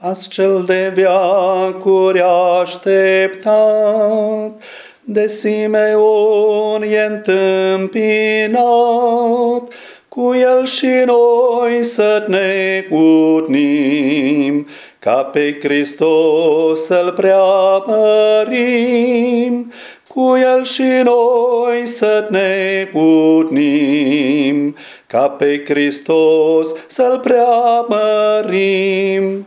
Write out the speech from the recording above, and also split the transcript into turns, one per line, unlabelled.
Azi cel de viacuri așteptat, de Simeon e întâmpinat, cu el și noi să ne cutnim, ca pe Hristos să-L preamărim, cu el și noi să ne cutnim, ca pe Hristos să-L preamărim.